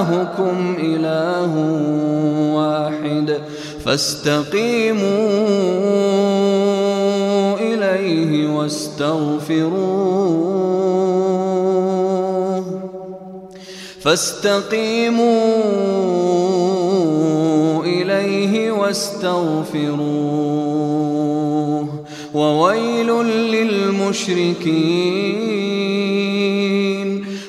إلهكم إله واحد. فاستقيموا إليه واستغفروه. فاستقيموا إليه واستغفروه. وويل للمشركين.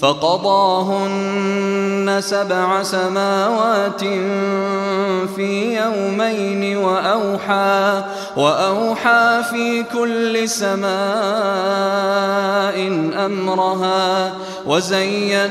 فقضاهن سبع سماوات في يومين وأوحى وأوحى في كل سماء أمرها وزينا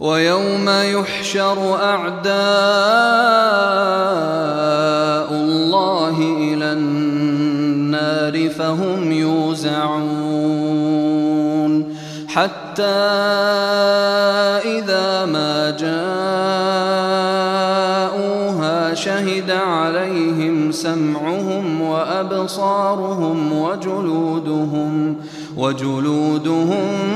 ويوم يحشر أعداء الله إلى النار فهم يوزعون. حتى إذا ما جاءوها شهد عليهم سمعهم وأبصارهم وجلودهم وجلودهم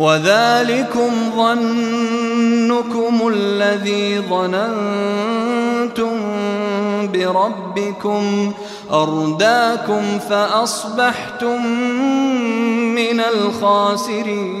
وذلكم ظنكم الذي ظننتم بربكم أرداكم فأصبحتم من الخاسرين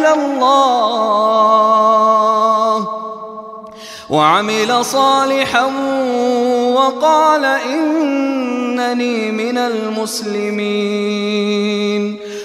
إلى الله وعمل صالحا وقال إنني من المسلمين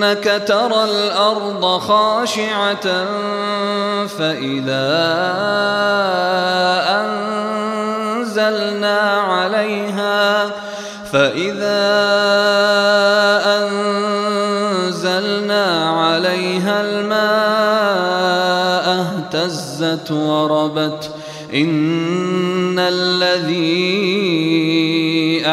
أنك ترى الأرض خاشعة فإذا أنزلنا عليها فإذا أنزلنا عليها الماء اهتزت وربت. إن الذي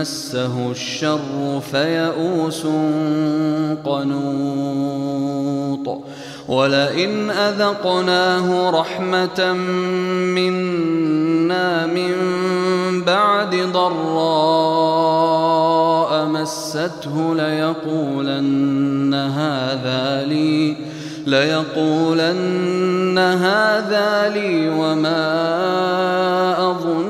مسه الشر فيئوس قنوط ولئن أذقناه رحمة منا من بعد ضراء مسته ليقولن هذا لي ليقولن هذا لي وما أظن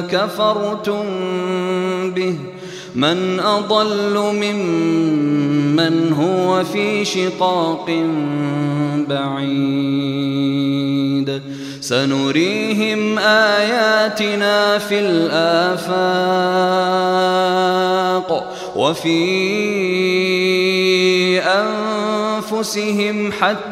كفرتم به من أضل ممن هو في شقاق بعيد سنريهم آياتنا في الآفاق وفي أنفسهم حتى